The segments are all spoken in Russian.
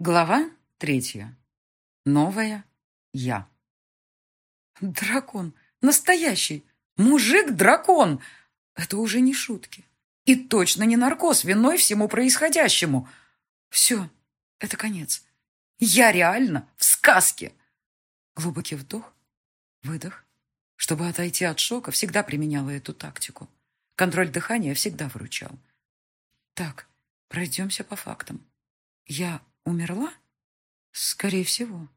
Глава третья. Новая я. Дракон. Настоящий. Мужик-дракон. Это уже не шутки. И точно не наркоз, виной всему происходящему. Все, это конец. Я реально в сказке. Глубокий вдох, выдох. Чтобы отойти от шока, всегда применяла эту тактику. Контроль дыхания всегда выручал. Так, пройдемся по фактам. Я Умерла? Скорее всего.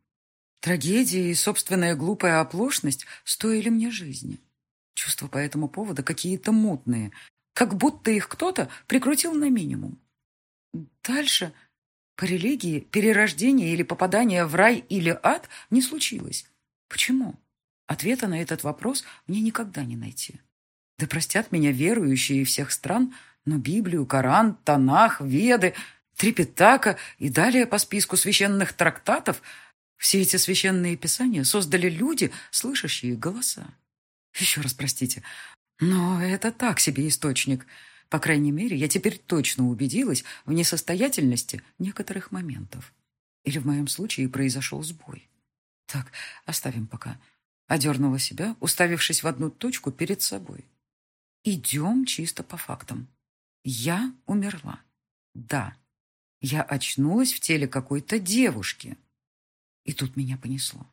Трагедия и собственная глупая оплошность стоили мне жизни. Чувства по этому поводу какие-то мутные, как будто их кто-то прикрутил на минимум. Дальше по религии перерождение или попадание в рай или ад не случилось. Почему? Ответа на этот вопрос мне никогда не найти. Да простят меня верующие всех стран, но Библию, Коран, Танах, Веды Трипитака и далее по списку священных трактатов все эти священные писания создали люди, слышащие голоса. Еще раз простите, но это так себе источник. По крайней мере, я теперь точно убедилась в несостоятельности некоторых моментов. Или в моем случае произошел сбой. Так, оставим пока. Одернула себя, уставившись в одну точку перед собой. Идем чисто по фактам. Я умерла. Да. Я очнулась в теле какой-то девушки. И тут меня понесло.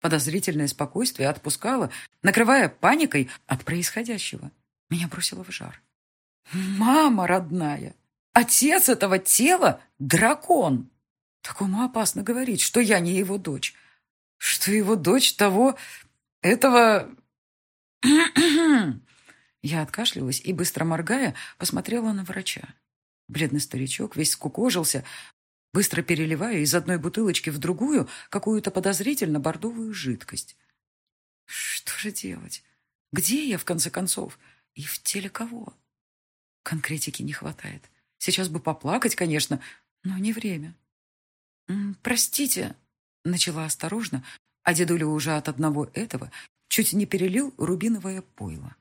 Подозрительное спокойствие отпускало, накрывая паникой от происходящего. Меня бросило в жар. «Мама родная! Отец этого тела — дракон!» Такому опасно говорить, что я не его дочь. Что его дочь того... этого... Я откашлялась и, быстро моргая, посмотрела на врача. Бледный старичок весь скукожился, быстро переливая из одной бутылочки в другую какую-то подозрительно бордовую жидкость. Что же делать? Где я, в конце концов? И в теле кого? Конкретики не хватает. Сейчас бы поплакать, конечно, но не время. «Простите», — начала осторожно, а дедуля уже от одного этого чуть не перелил рубиновое пойло.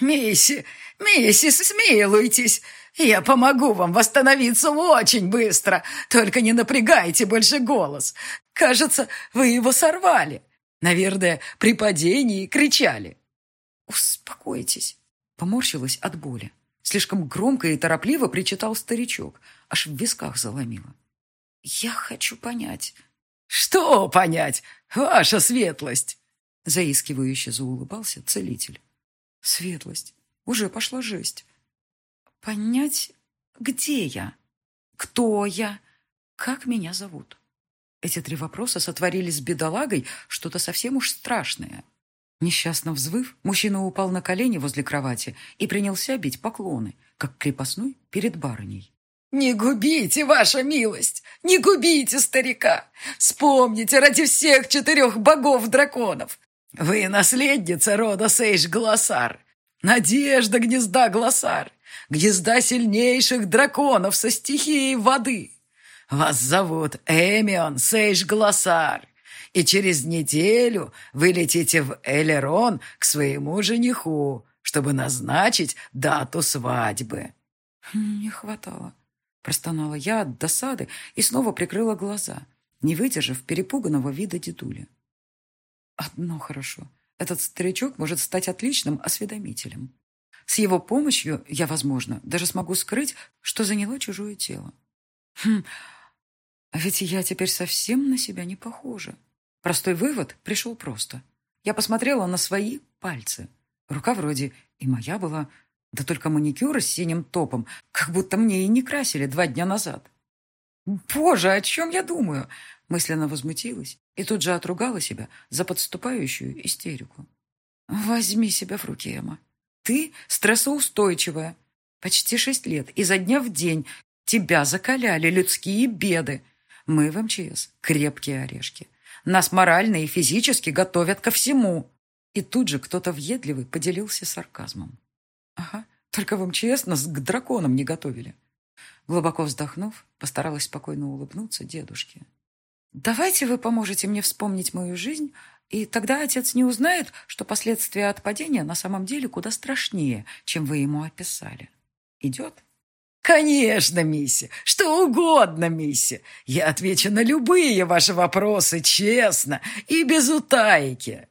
«Мисси, миссис, смилуйтесь. Я помогу вам восстановиться очень быстро. Только не напрягайте больше голос. Кажется, вы его сорвали. Наверное, при падении кричали». «Успокойтесь», — поморщилась от боли. Слишком громко и торопливо причитал старичок, аж в висках заломило. «Я хочу понять». «Что понять, ваша светлость?» Заискивающе заулыбался целитель. Светлость. Уже пошла жесть. Понять, где я? Кто я? Как меня зовут? Эти три вопроса сотворили с бедолагой что-то совсем уж страшное. Несчастно взвыв, мужчина упал на колени возле кровати и принялся бить поклоны, как крепостной перед барыней. «Не губите, ваша милость! Не губите старика! Вспомните ради всех четырех богов-драконов! Вы наследница рода Сейш-Глоссар, надежда гнезда Глоссар, гнезда сильнейших драконов со стихией воды. Вас зовут Эмион Сейш-Глоссар, и через неделю вы летите в Элерон к своему жениху, чтобы назначить дату свадьбы». «Не хватало», — простонала я от досады и снова прикрыла глаза, не выдержав перепуганного вида дедули. Одно хорошо. Этот старичок может стать отличным осведомителем. С его помощью я, возможно, даже смогу скрыть, что заняло чужое тело. Хм, а ведь я теперь совсем на себя не похожа. Простой вывод пришел просто. Я посмотрела на свои пальцы. Рука вроде и моя была, да только маникюр с синим топом, как будто мне и не красили два дня назад. Боже, о чем я думаю? Мысленно возмутилась и тут же отругала себя за подступающую истерику. «Возьми себя в руки, Эмма. Ты стрессоустойчивая. Почти шесть лет, изо дня в день тебя закаляли людские беды. Мы в МЧС крепкие орешки. Нас морально и физически готовят ко всему». И тут же кто-то въедливый поделился сарказмом. «Ага, только в МЧС нас к драконам не готовили». Глубоко вздохнув, постаралась спокойно улыбнуться дедушке. «Давайте вы поможете мне вспомнить мою жизнь, и тогда отец не узнает, что последствия от падения на самом деле куда страшнее, чем вы ему описали. Идет?» «Конечно, мисси, что угодно, мисси. Я отвечу на любые ваши вопросы честно и без утайки».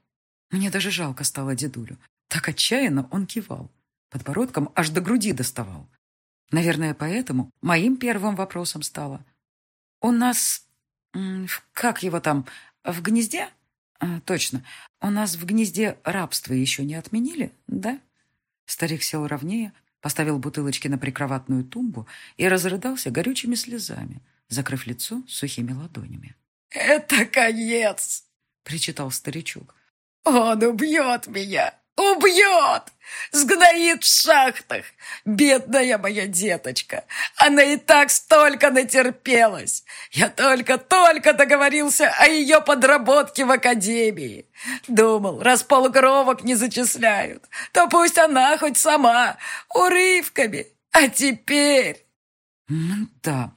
Мне даже жалко стало дедулю. Так отчаянно он кивал. Подбородком аж до груди доставал. Наверное, поэтому моим первым вопросом стало. «У нас... как его там? В гнезде?» а, «Точно. У нас в гнезде рабство еще не отменили, да?» Старик сел ровнее, поставил бутылочки на прикроватную тумбу и разрыдался горючими слезами, закрыв лицо сухими ладонями. «Это конец!» — причитал старичок. «Он убьет меня! Убьет! Сгноит в шахтах! Бедная моя деточка! Она и так столько натерпелась! Я только-только договорился о ее подработке в академии. Думал, раз полукровок не зачисляют, то пусть она хоть сама, урывками. А теперь... Да,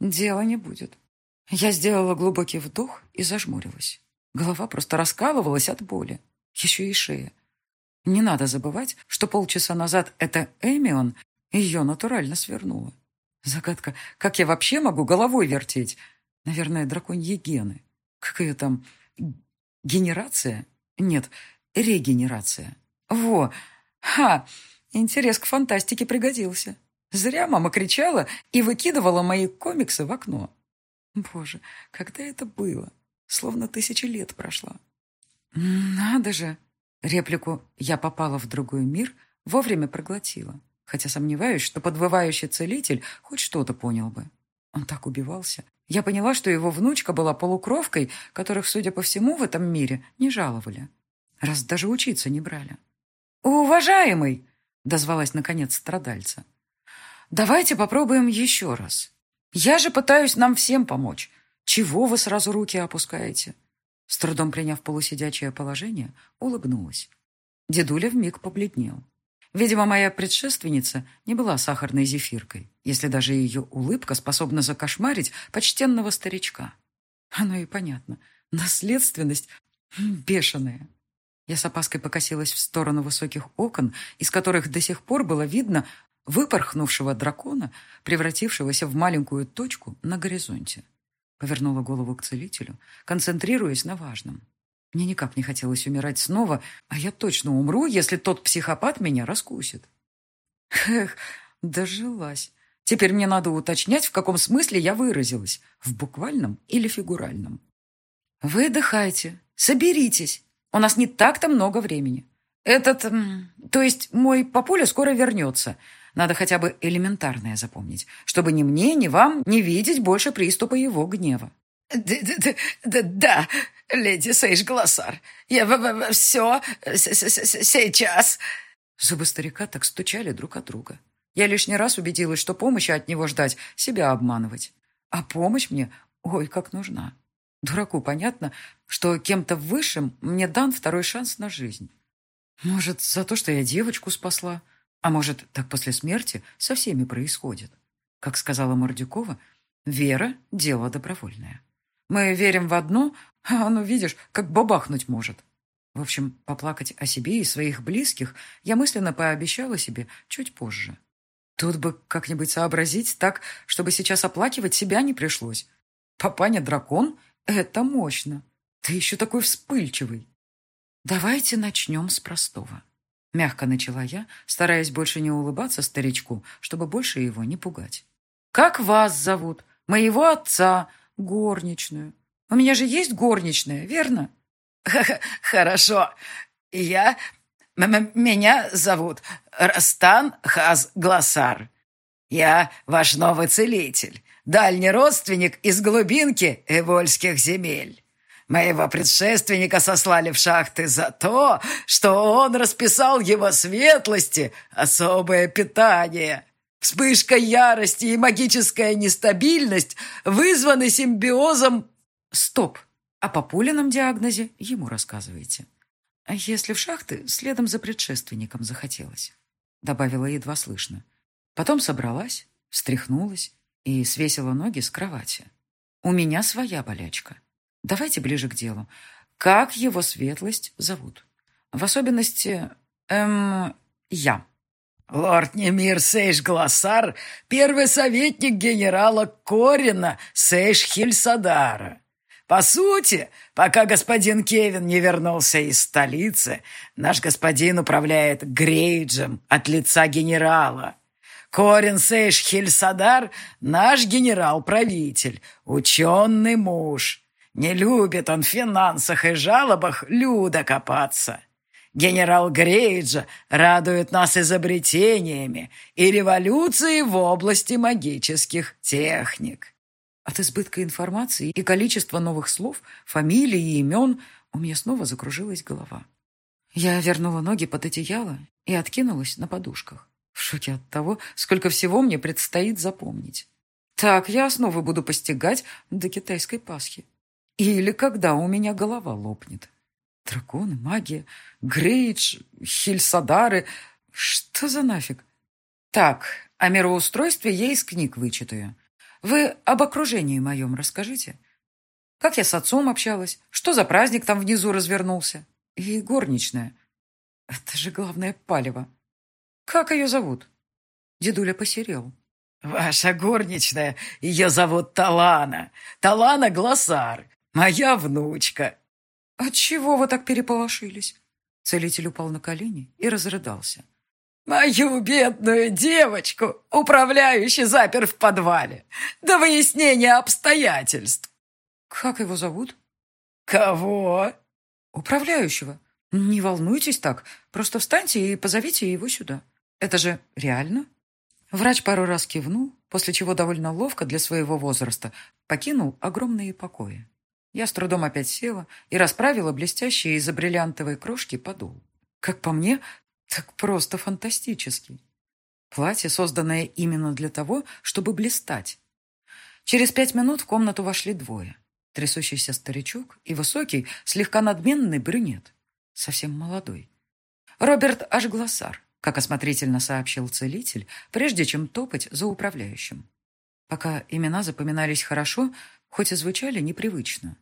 дела не будет. Я сделала глубокий вдох и зажмурилась. Голова просто раскалывалась от боли. Еще и шея. Не надо забывать, что полчаса назад эта Эмион ее натурально свернула. Загадка, как я вообще могу головой вертеть? Наверное, драконьи гены. Какая там генерация? Нет, регенерация. Во! Ха! Интерес к фантастике пригодился. Зря мама кричала и выкидывала мои комиксы в окно. Боже, когда это было? Словно тысячи лет прошла. Надо же! Реплику «я попала в другой мир» вовремя проглотила, хотя сомневаюсь, что подвывающий целитель хоть что-то понял бы. Он так убивался. Я поняла, что его внучка была полукровкой, которых, судя по всему, в этом мире не жаловали. Раз даже учиться не брали. «Уважаемый!» — дозвалась, наконец, страдальца. «Давайте попробуем еще раз. Я же пытаюсь нам всем помочь. Чего вы сразу руки опускаете? С трудом приняв полусидячее положение, улыбнулась. Дедуля вмиг побледнел. Видимо, моя предшественница не была сахарной зефиркой, если даже ее улыбка способна закошмарить почтенного старичка. Оно и понятно. Наследственность бешеная. Я с опаской покосилась в сторону высоких окон, из которых до сих пор было видно выпорхнувшего дракона, превратившегося в маленькую точку на горизонте. Повернула голову к целителю, концентрируясь на важном. Мне никак не хотелось умирать снова, а я точно умру, если тот психопат меня раскусит. Эх, дожилась. Теперь мне надо уточнять, в каком смысле я выразилась, в буквальном или фигуральном. Выдыхайте, соберитесь. У нас не так-то много времени. Этот, то есть мой папуля скоро вернется. Надо хотя бы элементарное запомнить, чтобы ни мне, ни вам не видеть больше приступа его гнева. «Да, леди Сейш Глоссар, я все сейчас...» Зубы старика так стучали друг от друга. Я лишний раз убедилась, что помощи от него ждать, себя обманывать. А помощь мне, ой, как нужна. Дураку понятно, что кем-то высшим мне дан второй шанс на жизнь. Может, за то, что я девочку спасла? А может, так после смерти со всеми происходит? Как сказала Мордюкова, вера – дело добровольное. Мы верим в одно, а оно, видишь, как бабахнуть может. В общем, поплакать о себе и своих близких я мысленно пообещала себе чуть позже. Тут бы как-нибудь сообразить так, чтобы сейчас оплакивать себя не пришлось. Папаня-дракон – это мощно. Ты еще такой вспыльчивый. Давайте начнем с простого. Мягко начала я, стараясь больше не улыбаться старичку, чтобы больше его не пугать. «Как вас зовут? Моего отца, горничную. У меня же есть горничная, верно?» «Хорошо. Я... Меня зовут Растан Хаз Глоссар. Я ваш новый целитель, дальний родственник из глубинки Эвольских земель. Моего предшественника сослали в шахты за то, что он расписал его светлости особое питание. Вспышка ярости и магическая нестабильность вызваны симбиозом... Стоп! А по Пулином диагнозе ему рассказываете. А если в шахты следом за предшественником захотелось? Добавила едва слышно. Потом собралась, встряхнулась и свесила ноги с кровати. У меня своя болячка. Давайте ближе к делу. Как его светлость зовут? В особенности, эм, я. Лорд Немир Сейш Глассар — первый советник генерала Корина Сейш Хильсадара. По сути, пока господин Кевин не вернулся из столицы, наш господин управляет Грейджем от лица генерала. Корин Сейш Хильсадар — наш генерал-правитель, ученый муж. Не любит он в финансах и жалобах люда копаться. Генерал Грейджа радует нас изобретениями и революцией в области магических техник. От избытка информации и количества новых слов, фамилий и имен у меня снова закружилась голова. Я вернула ноги под одеяло и откинулась на подушках, в шоке от того, сколько всего мне предстоит запомнить. Так я снова буду постигать до китайской Пасхи. Или когда у меня голова лопнет. Драконы, магия, Грейдж, Хильсадары. Что за нафиг? Так, о мироустройстве я из книг вычитаю. Вы об окружении моем расскажите. Как я с отцом общалась? Что за праздник там внизу развернулся? И горничная. Это же главное палево. Как ее зовут? Дедуля посерел. Ваша горничная, ее зовут Талана. Талана Глоссар, моя внучка. «Отчего вы так переполошились?» Целитель упал на колени и разрыдался. «Мою бедную девочку управляющий запер в подвале до выяснения обстоятельств». «Как его зовут?» «Кого?» «Управляющего. Не волнуйтесь так. Просто встаньте и позовите его сюда. Это же реально?» Врач пару раз кивнул, после чего довольно ловко для своего возраста покинул огромные покои. Я с трудом опять села и расправила блестящие из-за бриллиантовой крошки подол. Как по мне, так просто фантастический. Платье, созданное именно для того, чтобы блистать. Через пять минут в комнату вошли двое. Трясущийся старичок и высокий, слегка надменный брюнет. Совсем молодой. Роберт Ашглассар, как осмотрительно сообщил целитель, прежде чем топать за управляющим. Пока имена запоминались хорошо, хоть и звучали непривычно.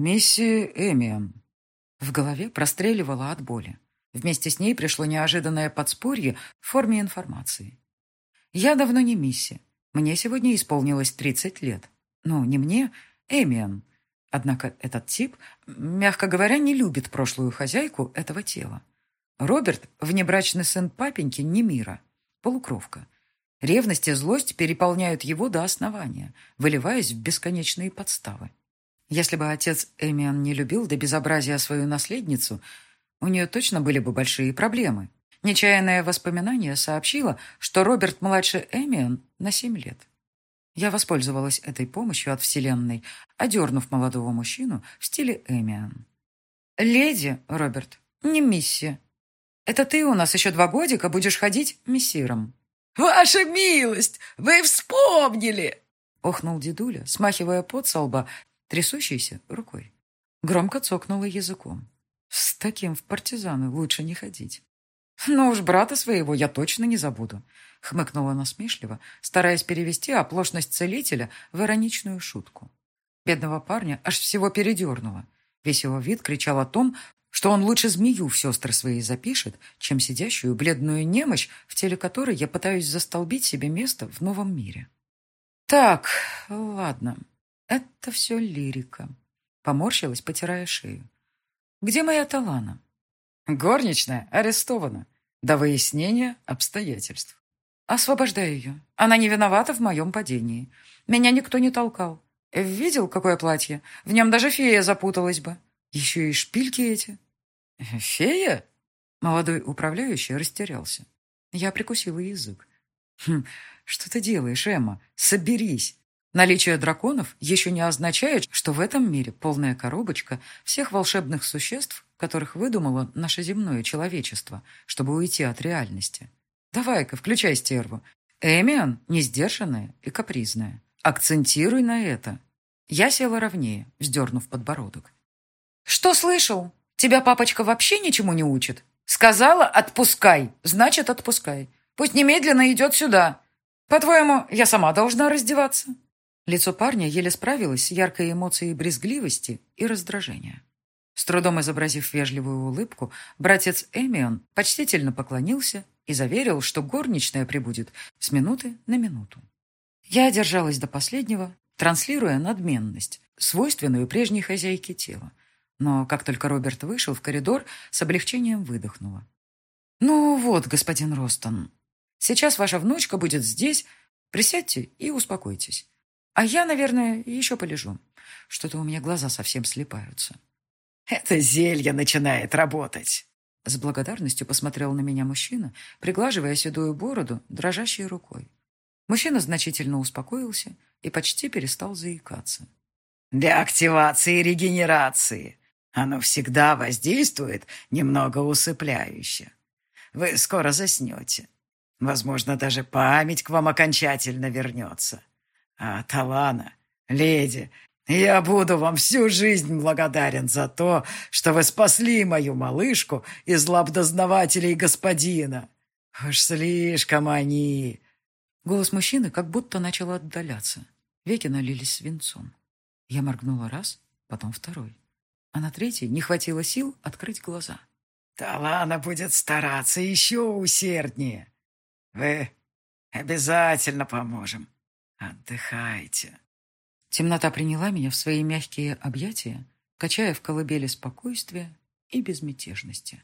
«Мисси Эмиан». В голове простреливала от боли. Вместе с ней пришло неожиданное подспорье в форме информации. «Я давно не Мисси. Мне сегодня исполнилось 30 лет. Ну, не мне, Эмиан. Однако этот тип, мягко говоря, не любит прошлую хозяйку этого тела. Роберт – внебрачный сын папеньки Немира, полукровка. Ревность и злость переполняют его до основания, выливаясь в бесконечные подставы. Если бы отец Эмиан не любил до безобразия свою наследницу, у нее точно были бы большие проблемы. Нечаянное воспоминание сообщило, что Роберт младше Эмиан на семь лет. Я воспользовалась этой помощью от Вселенной, одернув молодого мужчину в стиле Эмиан. «Леди, Роберт, не мисси. Это ты у нас еще два годика будешь ходить мессиром». «Ваша милость, вы вспомнили!» Охнул дедуля, смахивая пот со лба трясущейся рукой. Громко цокнула языком. С таким в партизаны лучше не ходить. Но уж брата своего я точно не забуду, хмыкнула насмешливо, стараясь перевести оплошность целителя в ироничную шутку. Бедного парня аж всего передернуло. Весь его вид кричал о том, что он лучше змею в сестры свои запишет, чем сидящую бледную немощь, в теле которой я пытаюсь застолбить себе место в новом мире. Так, ладно, это все лирика. Поморщилась, потирая шею. Где моя Талана? Горничная арестована. До выяснения обстоятельств. Освобождаю ее. Она не виновата в моем падении. Меня никто не толкал. Видел, какое платье? В нем даже фея запуталась бы. Еще и шпильки эти. Фея? Молодой управляющий растерялся. Я прикусила язык. Хм, что ты делаешь, Эмма? Соберись. Наличие драконов еще не означает, что в этом мире полная коробочка всех волшебных существ, которых выдумало наше земное человечество, чтобы уйти от реальности. Давай-ка, включай стерву. Эмиан несдержанная и капризная. Акцентируй на это. Я села ровнее, вздернув подбородок. Что слышал? Тебя папочка вообще ничему не учит? Сказала «отпускай», значит «отпускай». Пусть немедленно идет сюда. По-твоему, я сама должна раздеваться?» Лицо парня еле справилось с яркой эмоцией брезгливости и раздражения. С трудом изобразив вежливую улыбку, братец Эмион почтительно поклонился и заверил, что горничная прибудет с минуты на минуту. Я держалась до последнего, транслируя надменность, свойственную прежней хозяйке тела. Но как только Роберт вышел в коридор, с облегчением выдохнула. «Ну вот, господин Ростон, сейчас ваша внучка будет здесь. Присядьте и успокойтесь. А я, наверное, еще полежу. Что-то у меня глаза совсем слепаются». «Это зелье начинает работать!» С благодарностью посмотрел на меня мужчина, приглаживая седую бороду дрожащей рукой. Мужчина значительно успокоился и почти перестал заикаться. «Для активации и регенерации. Оно всегда воздействует немного усыпляюще. Вы скоро заснете. Возможно, даже память к вам окончательно вернется. А Талана, леди, я буду вам всю жизнь благодарен за то, что вы спасли мою малышку из лап дознавателей господина. Уж слишком они...» Голос мужчины как будто начал отдаляться. Веки налились свинцом. Я моргнула раз, потом второй. А на третий не хватило сил открыть глаза. «Талана будет стараться еще усерднее. Вы обязательно поможем. Отдыхайте». Темнота приняла меня в свои мягкие объятия, качая в колыбели спокойствия и безмятежности.